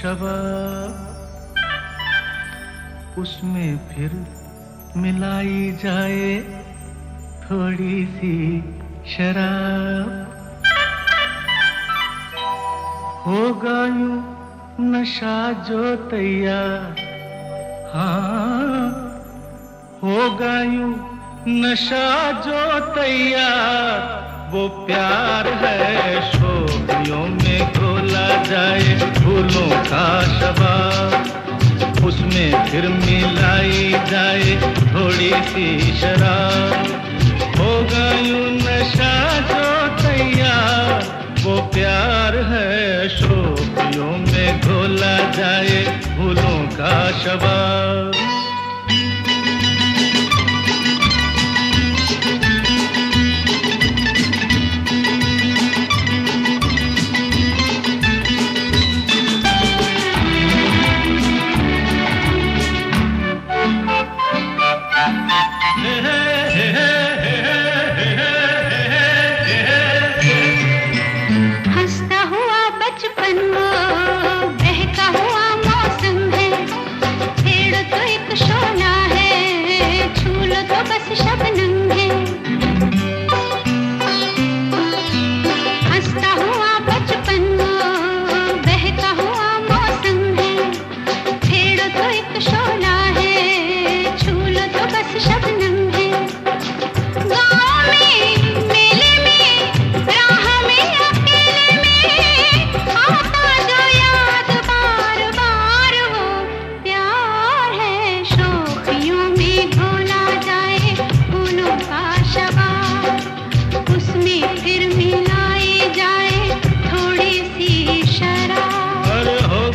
शबाब उसमें फिर मिलाई जाए थोड़ी सी शराब। होगा यूँ नशा जो तैयार। हाँ होगा यूँ नशा जो तैयार। वो प्यार है शोभियों में खोला जाए। का शबाब। उसमें फिर मिलाई जाए थोड़ी सी शराब। हो यूँ नशा जो तैयार, वो प्यार है शोपियों में घोला जाए फूलों का शबाब।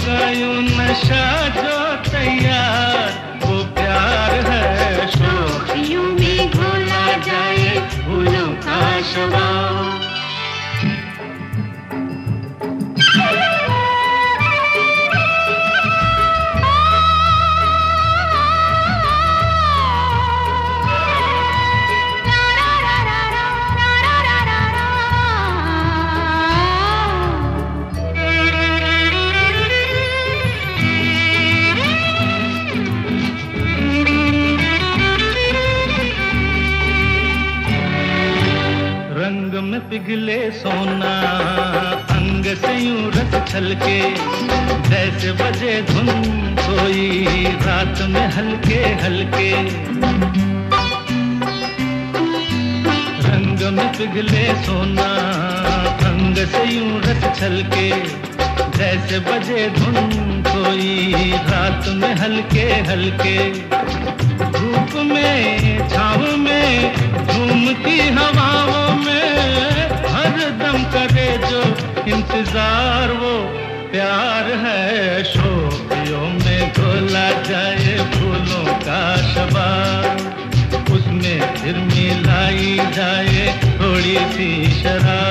गयो नशा जो तैयार वो प्यार जाए भूलो का पिघले सोना, अंग से यूँ रस छलके जैसे बजे धुन कोई रात में हल्के हल्के। रंग में पिघले सोना, अंग से यूँ रस छलके जैसे बजे धुन सोई, रात में हल्के हल्के। इंतज़ार, वो प्यार है शोभियों में खोला जाए फूलों का शबाब उसमें फिर मिलाई जाए थोड़ी सी शराब।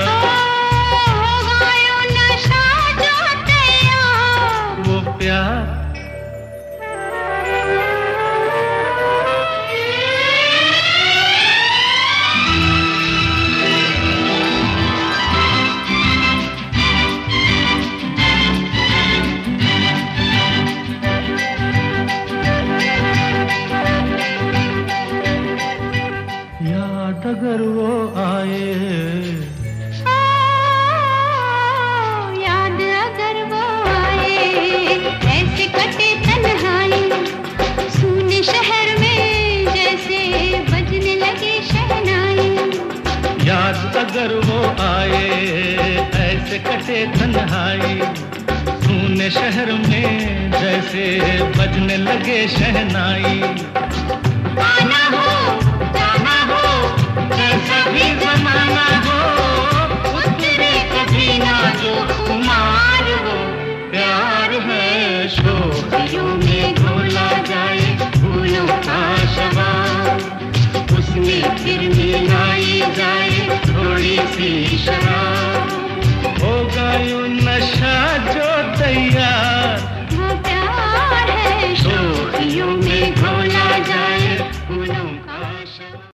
अगर वो आए ऐसे कटे तन्हाई सुने शहर में जैसे बजने लगे शहनाई। याद अगर वो आए ऐसे कटे तन्हाई सुने शहर में जैसे बजने लगे शहनाई। आना हो जाना हो जैसा सी शराब हो गए